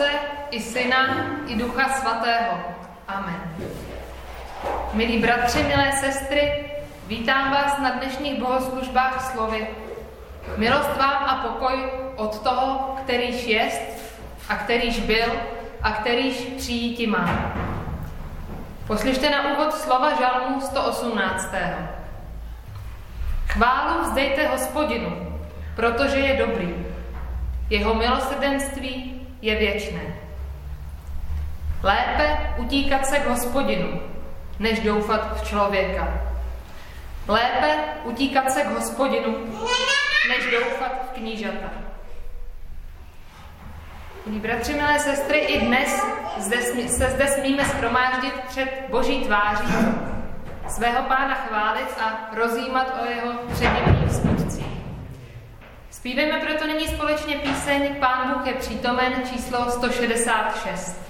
Otce i Syna i Ducha Svatého. Amen. Milí bratři, milé sestry, vítám vás na dnešních bohoslužbách slovy. Milost vám a pokoj od toho, kterýž jest a kterýž byl a kterýž přijíti má. Poslyšte na úvod slova žalmu 118. Chválu vzdejte hospodinu, protože je dobrý. Jeho milosrdenství je věčné. Lépe utíkat se k hospodinu, než doufat v člověka. Lépe utíkat se k hospodinu, než doufat v knížata. Milí bratři, milé sestry, i dnes zde, se zde smíme schromáždit před Boží tváří, svého pána chválit a rozjímat o jeho skutcích. Zpívejme proto nyní společně píseň Pán Bůh je přítomen číslo 166.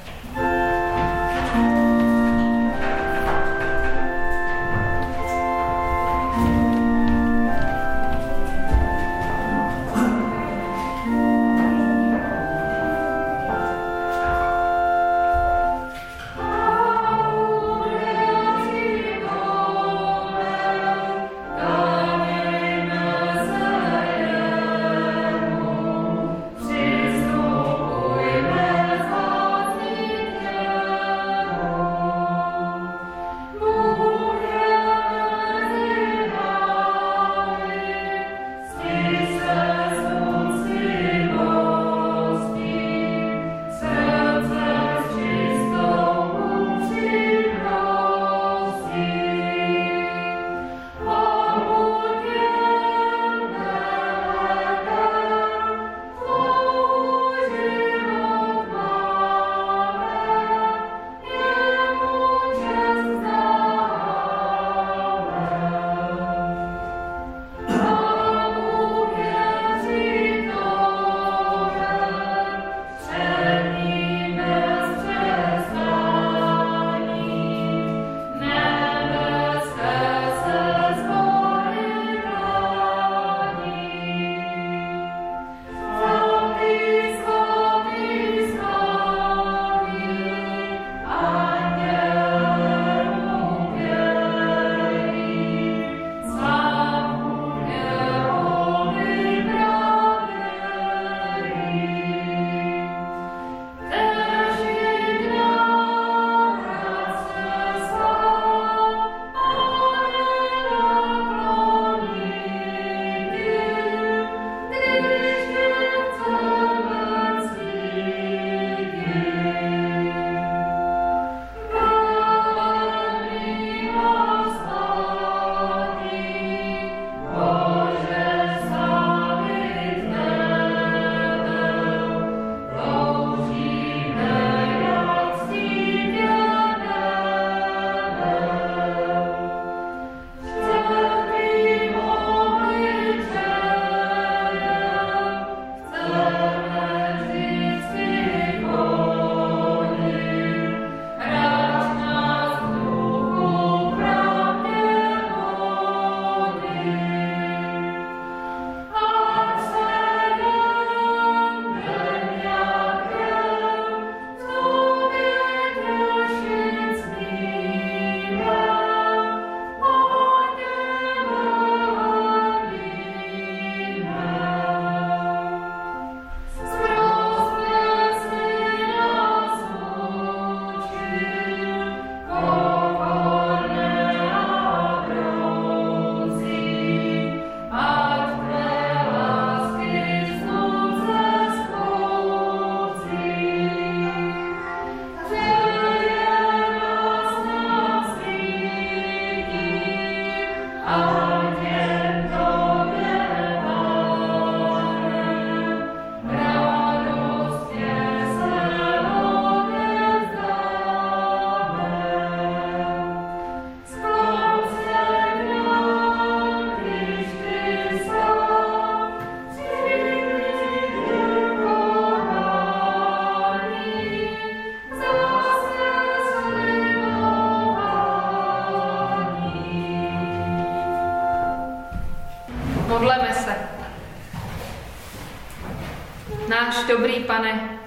dobrý pane,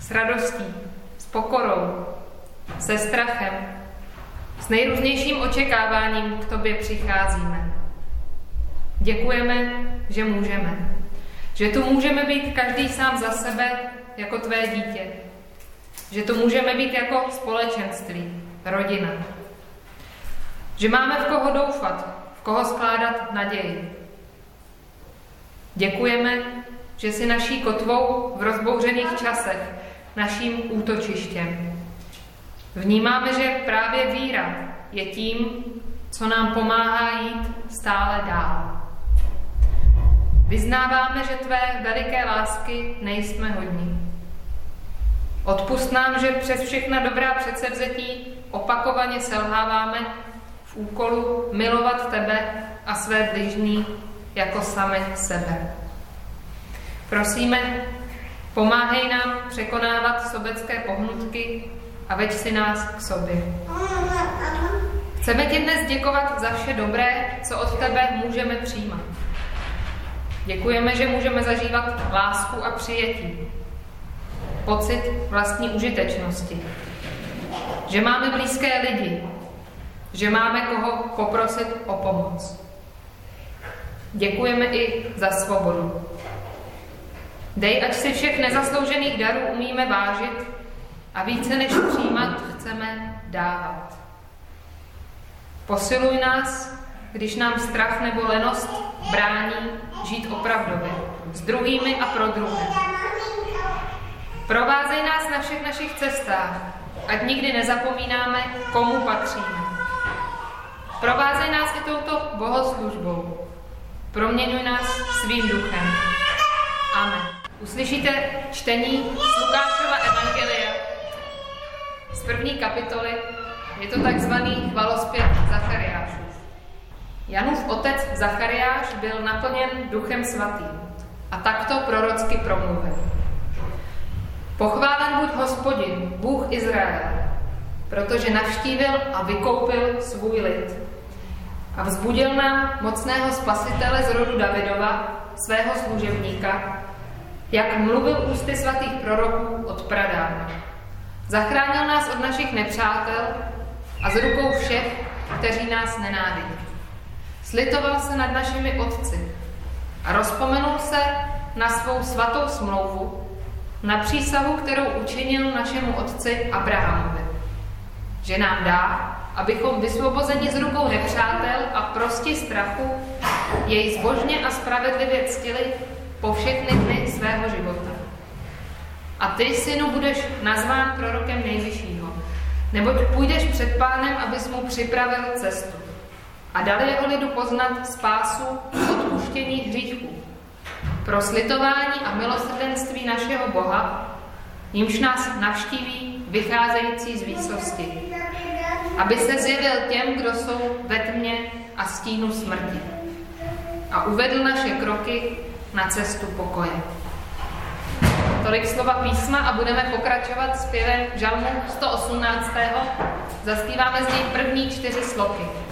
s radostí, s pokorou, se strachem, s nejrůznějším očekáváním k tobě přicházíme. Děkujeme, že můžeme. Že tu můžeme být každý sám za sebe jako tvé dítě. Že tu můžeme být jako společenství, rodina. Že máme v koho doufat, v koho skládat naději. Děkujeme, že jsi naší kotvou v rozbouřených časech, naším útočištěm. Vnímáme, že právě víra je tím, co nám pomáhá jít stále dál. Vyznáváme, že tvé veliké lásky nejsme hodní. Odpust nám, že přes všechna dobrá předsevzetí opakovaně selháváme v úkolu milovat tebe a své bližní jako sami sebe. Prosíme, pomáhej nám překonávat sobecké pohnutky a veď si nás k sobě. Chceme ti dnes děkovat za vše dobré, co od tebe můžeme přijímat. Děkujeme, že můžeme zažívat lásku a přijetí, pocit vlastní užitečnosti, že máme blízké lidi, že máme koho poprosit o pomoc. Děkujeme i za svobodu. Dej, ať si všech nezasloužených darů umíme vážit a více než přijímat chceme dávat. Posiluj nás, když nám strach nebo lenost brání žít opravdově, s druhými a pro druhé. Provázej nás na všech našich cestách, ať nikdy nezapomínáme, komu patříme. Provázej nás i touto bohoslužbou. Proměňuj nás svým duchem. Amen. Uslyšíte čtení z Lukášova Evangelia z první kapitoly. Je to takzvaný chvalospěv Zachariášův. Janův otec Zachariáš byl naplněn duchem svatým a takto prorocky promluvil. Pochválen buď hospodin, Bůh Izraele, protože navštívil a vykoupil svůj lid a vzbudil nám mocného spasitele z rodu Davidova, svého služebníka, jak mluvil ústy svatých proroků od pradávna. Zachránil nás od našich nepřátel a z rukou všech, kteří nás nenávidí. Slitoval se nad našimi otci a rozpomenul se na svou svatou smlouvu, na přísahu, kterou učinil našemu otci Abrahamovi, že nám dá, abychom vysvobozeni z rukou nepřátel a prosti strachu jej zbožně a spravedlivě ctili po všechny dny svého života. A ty, synu, budeš nazván prorokem nejvyššího, neboť půjdeš před pánem, abys mu připravil cestu a dal jeho lidu poznat spásu odpuštění hříchů. Pro slitování a milosrdenství našeho Boha, nímž nás navštíví vycházející z výsosti, aby se zjevil těm, kdo jsou ve tmě a stínu smrti a uvedl naše kroky na cestu pokoje. Tolik slova písma a budeme pokračovat zpěvem žalmu 118. Zaspíváme z něj první čtyři sloky.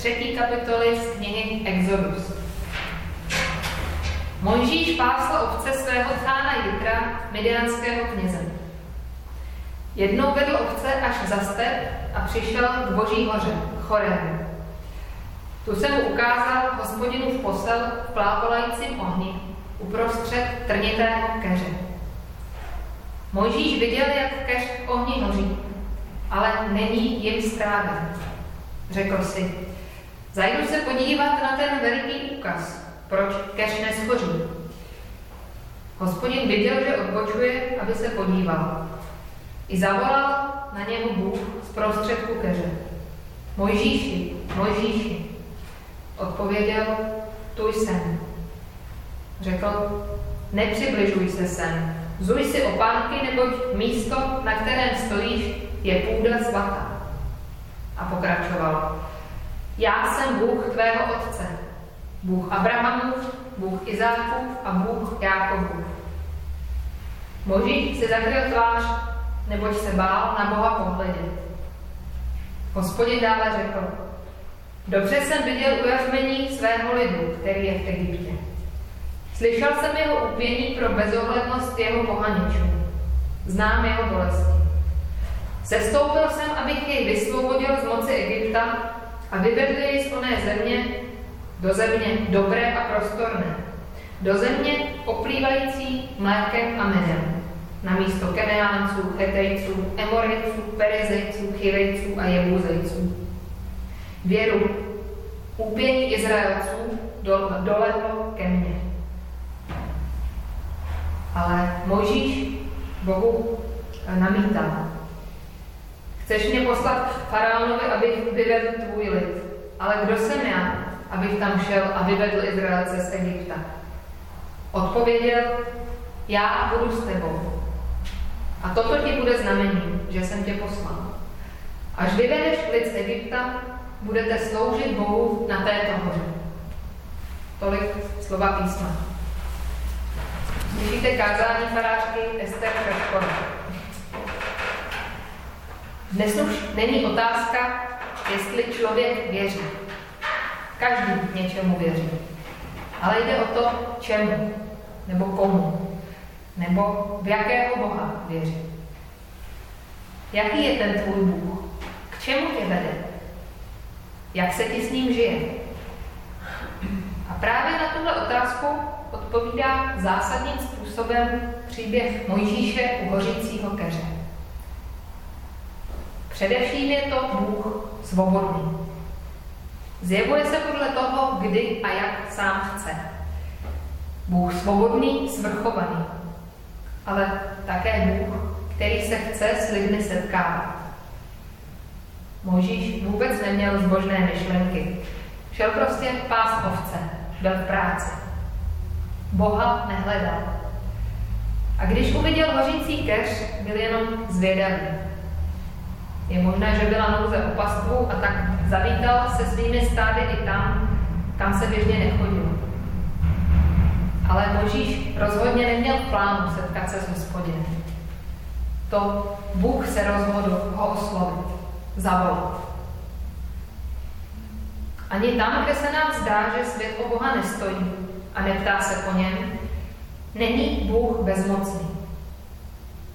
Třetí kapitoly z knihy Exodus. Mojžíš pásl ovce svého cána Jitra, midianského kněze. Jednou vedl ovce až za step a přišel k boží hoře, Chorem. Tu se mu ukázal hospodinu v posel v plápolajícím ohni uprostřed trnitého keře. Mojžíš viděl, jak keř v ohni hoří, ale není jim stráven. Řekl si, zajdu se podívat na ten veliký úkaz, proč keř neschoří. Hospodin viděl, že odbočuje, aby se podíval. I zavolal na něho Bůh z prostředku keře. Mojžíši, Mojžíši. Odpověděl, tu jsem. Řekl, nepřibližuj se sem, zuj si opánky, neboť místo, na kterém stojíš, je půda svatá. A pokračoval, já jsem Bůh tvého otce, Bůh Abrahamův, Bůh Izákův a Bůh Jákobův. Možíš si zakryl tvář, neboť se bál na Boha pohledět. Hospodin dále řekl, dobře jsem viděl ujařmení svého lidu, který je v Egyptě. Slyšel jsem jeho úpění pro bezohlednost jeho pohaničů. Znám jeho bolesti. Sestoupil jsem, abych jej vysvobodil z moci Egypta a vyvedl jej z oné země do země dobré a prostorné, do země oplývající mlékem a medem, na místo Keneánců, Hetejců, Emorejců, Perezejců, Chivejců a Jebuzejců. Věru, úpění Izraelců dolehlo ke mně. Ale Mojžíš Bohu namítal. Chceš mě poslat faraonovi, abych vyvedl tvůj lid. Ale kdo jsem já, abych tam šel a vyvedl Izraelce z Egypta? Odpověděl, já budu s tebou. A toto ti bude znamení, že jsem tě poslal. Až vyvedeš lid z Egypta, budete sloužit Bohu na této hoře. Tolik slova písma. Slyšíte kázání farářky Ester Kraškové. Dnes už není otázka, jestli člověk věří. Každý něčemu věří. Ale jde o to, čemu, nebo komu, nebo v jakého Boha věří. Jaký je ten tvůj Bůh? K čemu tě vede? Jak se ti s ním žije? A právě na tuhle otázku odpovídá zásadním způsobem příběh Mojžíše u hořícího keře. Především je to Bůh svobodný. Zjevuje se podle toho, kdy a jak sám chce. Bůh svobodný, svrchovaný, ale také Bůh, který se chce s lidmi setkávat. Mojžíš vůbec neměl zbožné myšlenky. Šel prostě pás ovce, byl v práci. Boha nehledal. A když uviděl hořící keř, byl jenom zvědavý. Je možné, že byla nouze o pastvu a tak zavítal se svými stády i tam, kam se běžně nechodil. Ale Možíš rozhodně neměl v plánu setkat se s hospodinem. To Bůh se rozhodl ho oslovit, zavolat. Ani tam, kde se nám zdá, že svět o Boha nestojí, a neptá se po něm, není Bůh bezmocný.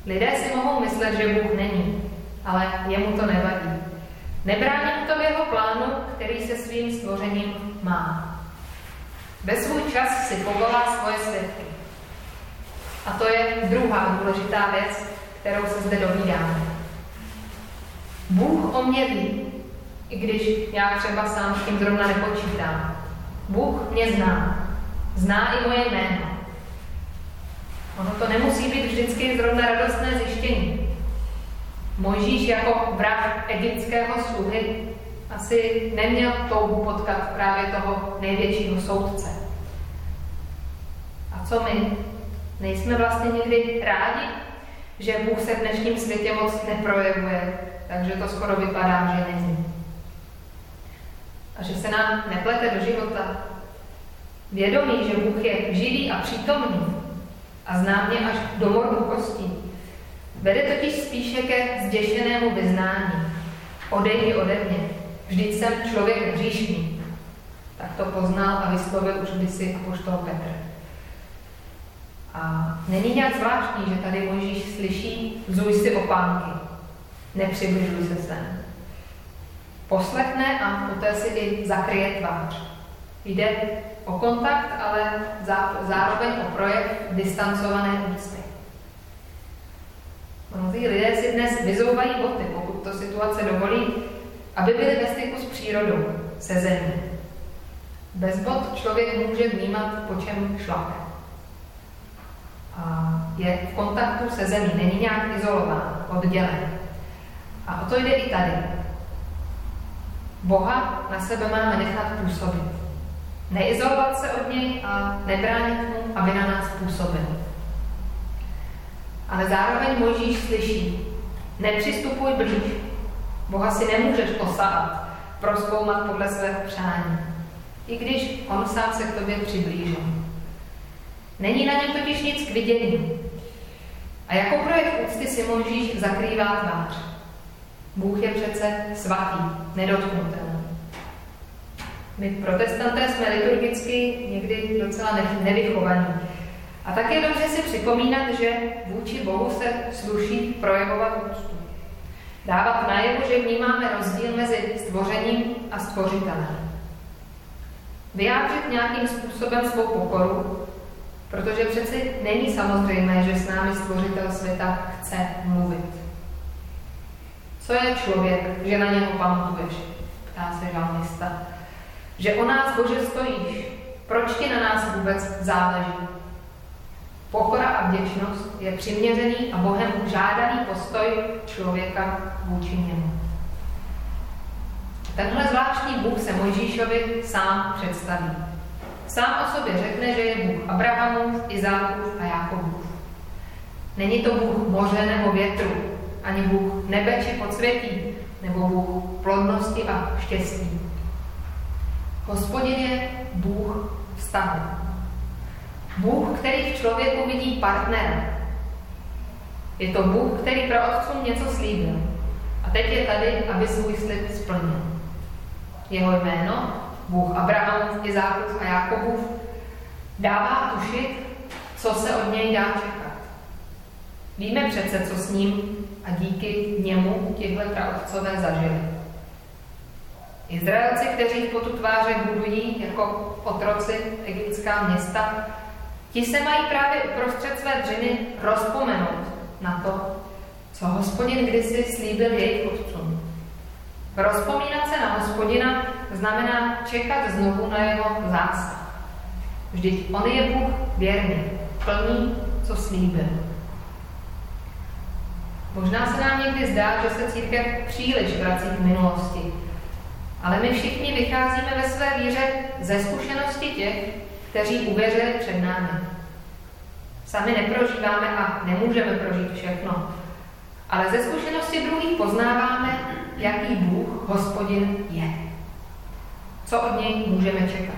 Lidé si mohou myslet, že Bůh není, ale jemu to nevadí. Nebrání to v jeho plánu, který se svým stvořením má. Ve svůj čas si povolá svoje světky. A to je druhá důležitá věc, kterou se zde dovídáme. Bůh o mě ví, i když já třeba sám s tím zrovna nepočítám. Bůh mě zná. Zná i moje jméno. Ono to nemusí být vždycky zrovna radostné zjištění. Mojžíš jako vrah egyptského sluhy asi neměl touhu potkat právě toho největšího soudce. A co my? Nejsme vlastně někdy rádi, že Bůh se v dnešním světě moc neprojevuje, takže to skoro vypadá, že není. A že se nám neplete do života Vědomí, že Bůh je živý a přítomný a zná mě až do mordu kostí, vede totiž spíše ke zděšenému vyznání. Odejdi ode mě. vždyť jsem člověk hříšný. Tak to poznal a vyslovil už kdysi apoštol Petr. A není nějak zvláštní, že tady Mojžíš slyší vzuj si opánky, nepřibližuj se sem. Poslechne a poté si i zakryje tvář. Jde o kontakt, ale zároveň o projev distancované úcty. Mnozí lidé si dnes vyzouvají boty, pokud to situace dovolí, aby byli ve styku s přírodou, se zemí. Bez bod člověk může vnímat, po čem šlape. A je v kontaktu se zemí, není nějak izolován, oddělen. A o to jde i tady. Boha na sebe máme nechat působit. Neizolovat se od něj a nebránit mu, aby na nás působil. Ale zároveň Mojžíš slyší, nepřistupuj blíž. Boha si nemůžeš osát, proskoumat podle svého přání, i když on sám se k tobě přiblížil. Není na něm totiž nic k vidění. A jako projekt úcty si Mojžíš zakrývá tvář. Bůh je přece svatý, nedotknutelný. My protestanté jsme liturgicky někdy docela nevychovaní. A tak je dobře si připomínat, že vůči Bohu se sluší projevovat úctu. Dávat najevo, že vnímáme rozdíl mezi stvořením a stvořitelem. Vyjádřit nějakým způsobem svou pokoru, protože přeci není samozřejmé, že s námi stvořitel světa chce mluvit. Co je člověk, že na něho pamatuješ? Ptá se žalmista. Že o nás, Bože, stojíš. Proč ti na nás vůbec záleží? Pokora a vděčnost je přiměřený a Bohem žádaný postoj člověka vůči němu. Tenhle zvláštní Bůh se Mojžíšovi sám představí. Sám o sobě řekne, že je Bůh Abrahamův, Izákův a Jákobův. Není to Bůh moře nebo větru, ani Bůh nebe či podsvětí, nebo Bůh plodnosti a štěstí. Hospodin je Bůh vztahu. Bůh, který v člověku vidí partnera. Je to Bůh, který pro otcům něco slíbil. A teď je tady, aby svůj slib splnil. Jeho jméno, Bůh Abrahamův, Izákův a Jakobův, dává tušit, co se od něj dá čekat. Víme přece, co s ním a díky němu těhle praotcové zažili. Izraelci, kteří v potu tváře budují jako otroci egyptská města, Ti se mají právě uprostřed své dřiny rozpomenout na to, co hospodin kdysi slíbil jejich otcům. Rozpomínat se na hospodina znamená čekat znovu na jeho zásah. Vždyť on je Bůh věrný, plný, co slíbil. Možná se nám někdy zdá, že se církev příliš vrací k minulosti, ale my všichni vycházíme ve své víře ze zkušenosti těch, kteří uvěřili před námi. Sami neprožíváme a nemůžeme prožít všechno, ale ze zkušenosti druhých poznáváme, jaký Bůh, hospodin je. Co od něj můžeme čekat.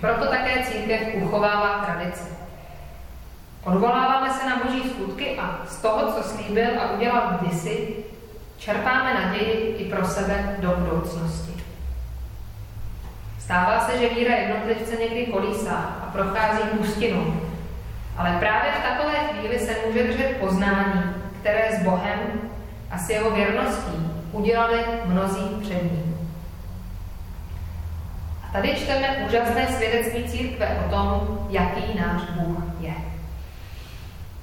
Proto také církev uchovává tradici. Odvoláváme se na boží skutky a z toho, co slíbil a udělal kdysi, čerpáme naději i pro sebe do budoucnosti. Stává se, že víra jednotlivce někdy kolísá a prochází pustinou. Ale právě v takové chvíli se může držet poznání, které s Bohem a s jeho věrností udělali mnozí před ním. A tady čteme úžasné svědectví církve o tom, jaký náš Bůh je.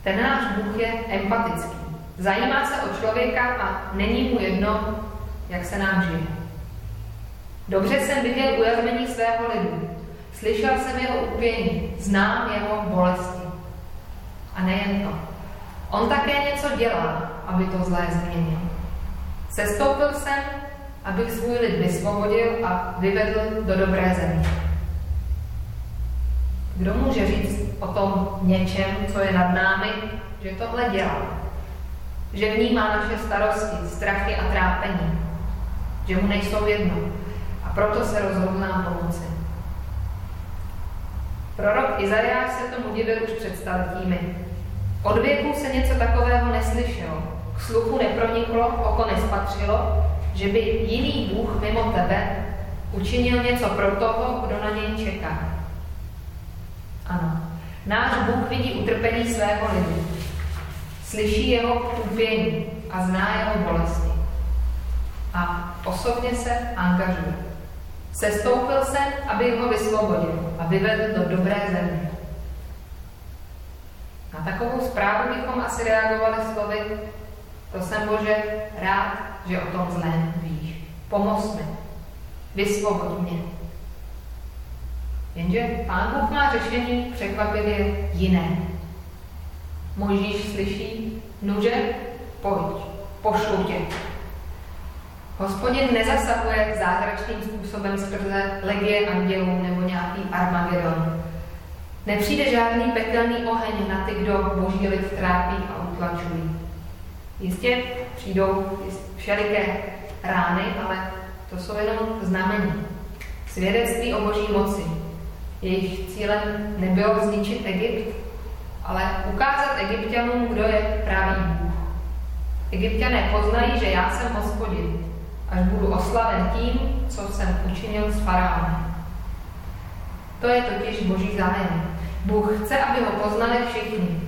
Ten náš Bůh je empatický. Zajímá se o člověka a není mu jedno, jak se nám žije. Dobře jsem viděl ujazmení svého lidu. Slyšel jsem jeho upění, znám jeho bolesti. A nejen to. On také něco dělá, aby to zlé změnil. Sestoupil jsem, abych svůj lid vysvobodil a vyvedl do dobré země. Kdo může říct o tom něčem, co je nad námi, že tohle dělá? Že vnímá naše starosti, strachy a trápení? Že mu nejsou jedno? Proto se rozhodl nám pomoci. Prorok Izajáš se tomu divil už před staletími. Od věku se něco takového neslyšelo, k sluchu neproniklo, oko nespatřilo, že by jiný Bůh mimo tebe učinil něco pro toho, kdo na něj čeká. Ano, náš Bůh vidí utrpení svého lidu, slyší jeho trpění a zná jeho bolesti. A osobně se angažuje. Sestoupil se, aby ho vysvobodil a vyvedl do dobré země. Na takovou zprávu bychom asi reagovali slovy, to jsem Bože rád, že o tom zlém víš. Pomoz mi. Vysvobod mě. Jenže Pán Bůh má řešení překvapivě jiné. Možíš slyší, nuže, pojď, pošlu tě. Hospodin nezasahuje zázračným způsobem skrze legie andělů nebo nějaký armagedon. Nepřijde žádný pekelný oheň na ty, kdo boží lid trápí a utlačují. Jistě přijdou všeliké rány, ale to jsou jenom znamení. Svědectví o boží moci. Jejich cílem nebylo zničit Egypt, ale ukázat egyptianům, kdo je pravý Bůh. Egyptiané poznají, že já jsem hospodin, až budu oslaven tím, co jsem učinil s faraonem. To je totiž boží zájem. Bůh chce, aby ho poznali všichni.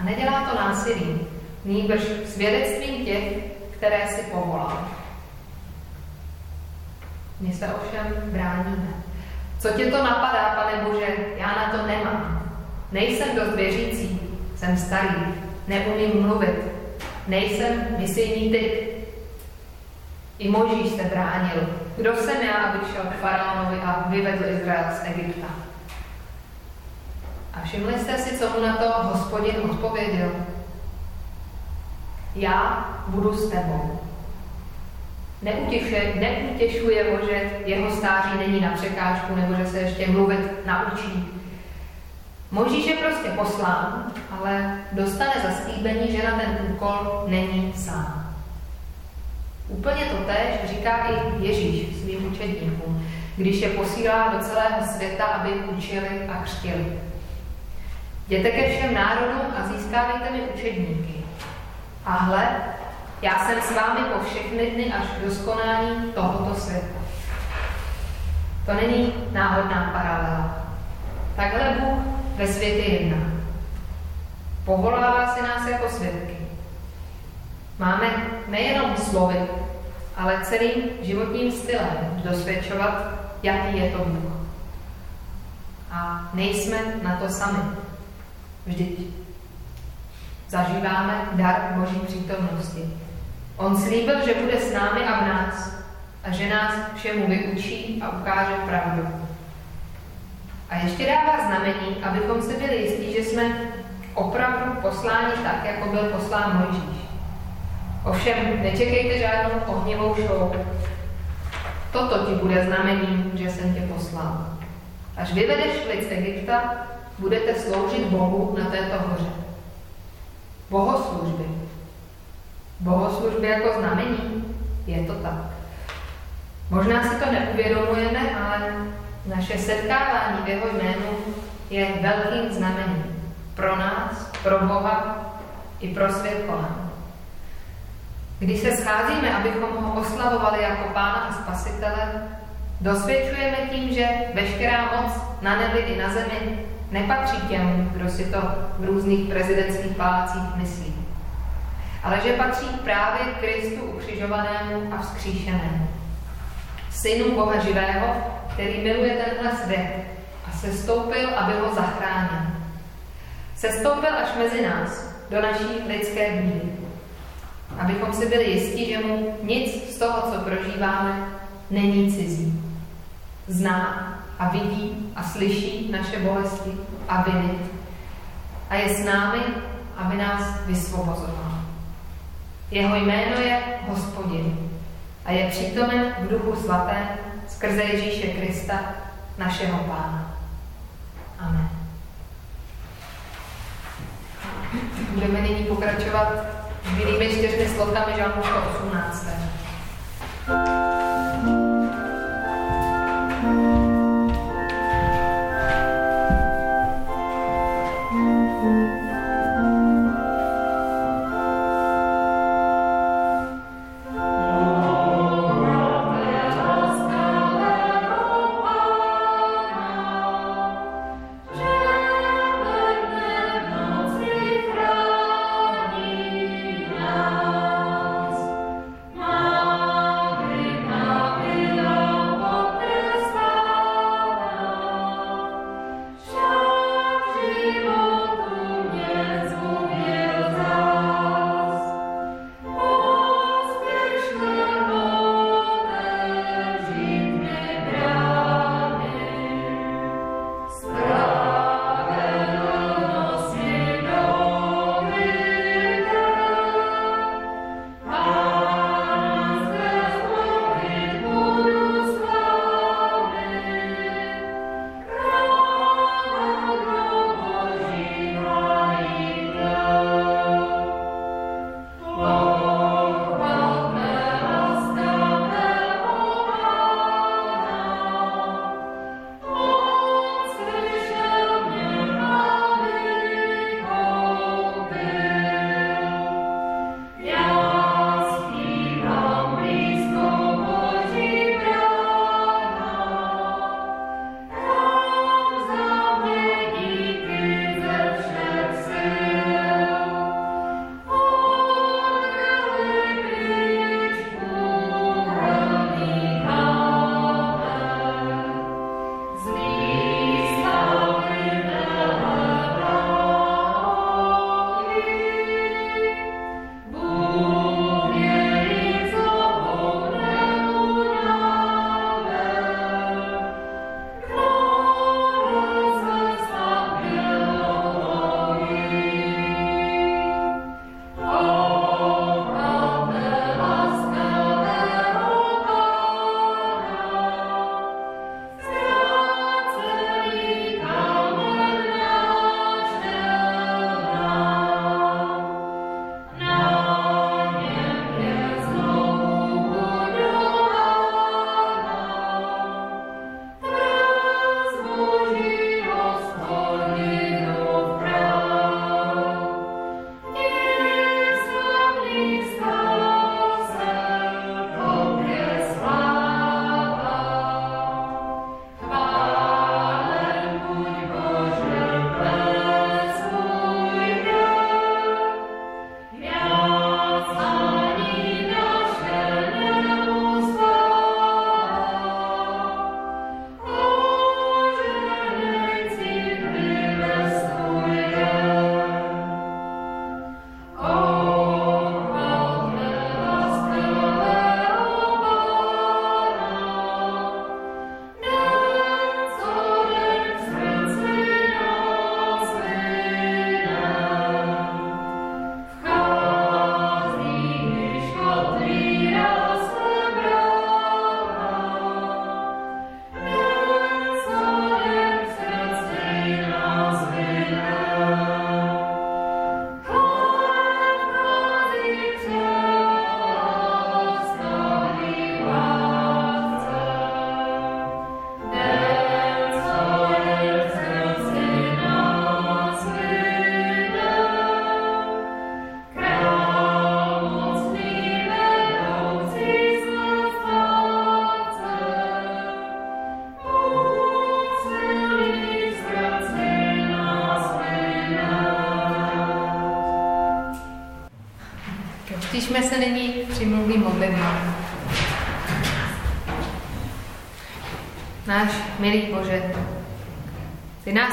A nedělá to násilí, nýbrž svědectvím těch, které si povolal. My se ovšem bráníme. Co tě to napadá, pane Bože, já na to nemám. Nejsem dost věřící, jsem starý, neumím mluvit, nejsem misijní typ. I Možíš se bránil. Kdo jsem já, abych šel k faraonovi a vyvedl Izrael z Egypta? A všimli jste si, co mu na to hospodin odpověděl? Já budu s tebou. Neutěšuje, neutěšuje ho, že jeho stáří není na překážku nebo že se ještě mluvit naučí. Možíš je prostě poslán, ale dostane zaslíbení, že na ten úkol není sám. Úplně to tež říká i Ježíš svým učedníkům, když je posílá do celého světa, aby učili a křtili. Jděte ke všem národům a získávejte mi učedníky. A hle, já jsem s vámi po všechny dny až do skonání tohoto světa. To není náhodná paralela. Takhle Bůh ve světě jedná. Povolává si nás jako svědky. Máme nejenom slovy, ale celým životním stylem dosvědčovat, jaký je to Bůh. A nejsme na to sami. Vždyť zažíváme dar Boží přítomnosti. On slíbil, že bude s námi a v nás a že nás všemu vyučí a ukáže pravdu. A ještě dává znamení, abychom si byli jistí, že jsme opravdu posláni tak, jako byl poslán Mojžíš. Ovšem, nečekejte žádnou ohnivou show. Toto ti bude znamením, že jsem tě poslal. Až vyvedeš lid z Egypta, budete sloužit Bohu na této hoře. Bohoslužby. Bohoslužby jako znamení. Je to tak. Možná si to neuvědomujeme, ale naše setkávání v jeho jménu je velkým znamením. Pro nás, pro Boha i pro svět kolem. Když se scházíme, abychom ho oslavovali jako Pána a Spasitele, dosvědčujeme tím, že veškerá moc na nebi i na zemi nepatří těm, kdo si to v různých prezidentských palácích myslí, ale že patří právě Kristu ukřižovanému a vzkříšenému. Synu Boha živého, který miluje tenhle svět a sestoupil, aby ho zachránil. Sestoupil až mezi nás, do naší lidské bídy, abychom si byli jistí, že mu nic z toho, co prožíváme, není cizí. Zná a vidí a slyší naše bolesti a viny a je s námi, aby nás vysvobozoval. Jeho jméno je Hospodin a je přítomen v duchu svatém skrze Ježíše Krista, našeho Pána. Amen. Budeme nyní pokračovat zbylými čtyřmi slotkami žalmu 118.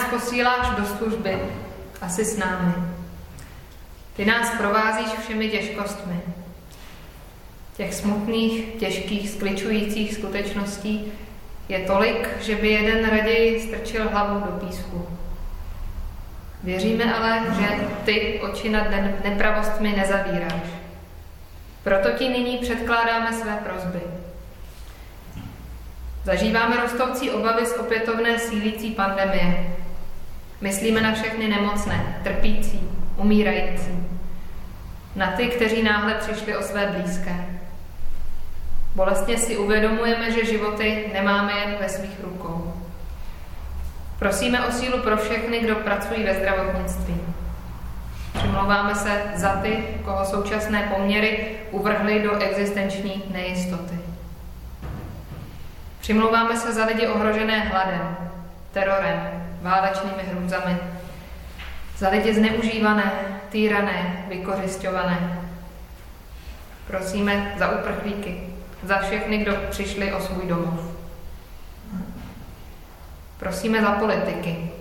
posíláš do služby a jsi s námi. Ty nás provázíš všemi těžkostmi. Těch smutných, těžkých, skličujících skutečností je tolik, že by jeden raději strčil hlavu do písku. Věříme ale, že ty oči nad nepravostmi nezavíráš. Proto ti nyní předkládáme své prozby. Zažíváme rostoucí obavy z opětovné sílící pandemie. Myslíme na všechny nemocné, trpící, umírající. Na ty, kteří náhle přišli o své blízké. Bolestně si uvědomujeme, že životy nemáme jen ve svých rukou. Prosíme o sílu pro všechny, kdo pracují ve zdravotnictví. Přimlouváme se za ty, koho současné poměry uvrhly do existenční nejistoty. Přimlouváme se za lidi ohrožené hladem, terorem, válečnými hrůzami, za lidi zneužívané, týrané, vykořišťované. Prosíme za uprchlíky, za všechny, kdo přišli o svůj domov. Prosíme za politiky,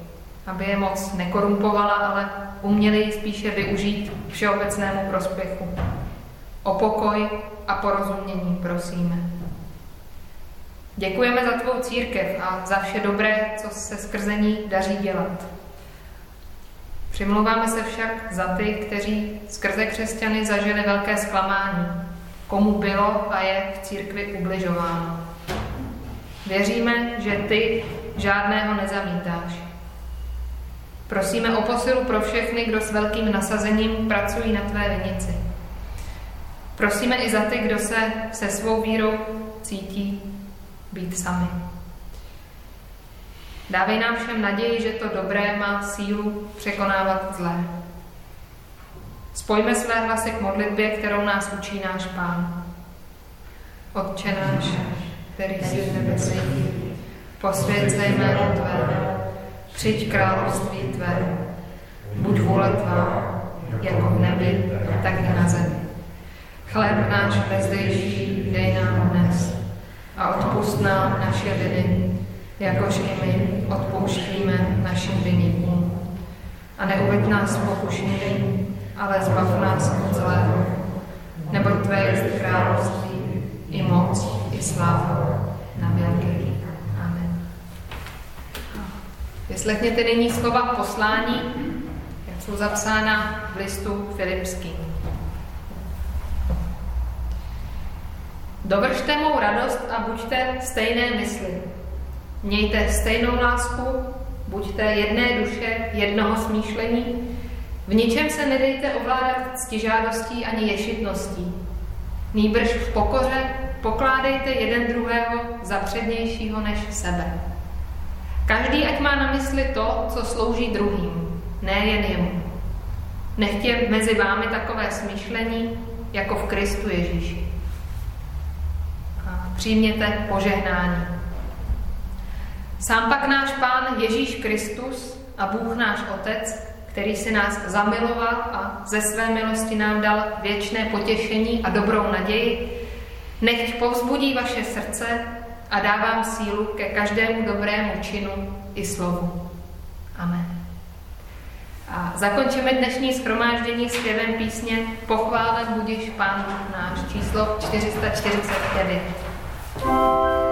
aby je moc nekorumpovala, ale uměli ji spíše využít všeobecnému prospěchu. O pokoj a porozumění prosíme. Děkujeme za tvou církev a za vše dobré, co se skrze ní daří dělat. Přimlouváme se však za ty, kteří skrze křesťany zažili velké zklamání, komu bylo a je v církvi ubližováno. Věříme, že ty žádného nezamítáš. Prosíme o posilu pro všechny, kdo s velkým nasazením pracují na tvé vinici. Prosíme i za ty, kdo se se svou vírou cítí být sami. Dávej nám všem naději, že to dobré má sílu překonávat zlé. Spojme své hlasy k modlitbě, kterou nás učí náš Pán. Otče náš, který jsi v nebesích, posvěd se jméno Tvé, přijď království Tvé, buď vůle Tvá, jako v nebi, tak i na zemi. Chléb náš bezdejší dej nám dnes a odpust nám naše viny, jakož i my odpouštíme našim viníkům. A neuveď nás pokušení, ale zbav nás od zlého, neboť Tvé je království, i moc, i sláva na věky. Amen. Vyslechněte nyní slova poslání, jak jsou zapsána v listu Filipským. Dovršte mou radost a buďte stejné mysli. Mějte stejnou lásku, buďte jedné duše, jednoho smýšlení. V ničem se nedejte ovládat ctižádostí ani ješitností. Nýbrž v pokoře pokládejte jeden druhého za přednějšího než sebe. Každý ať má na mysli to, co slouží druhým, ne jen jemu. Nechtě mezi vámi takové smýšlení, jako v Kristu Ježíši. Přijměte požehnání. Sám pak náš Pán Ježíš Kristus a Bůh náš Otec, který si nás zamiloval a ze své milosti nám dal věčné potěšení a dobrou naději, nechť povzbudí vaše srdce a dávám sílu ke každému dobrému činu i slovu. Amen. A zakončíme dnešní schromáždění zpěvem písně Pochválen budiš Pán náš číslo 449. Música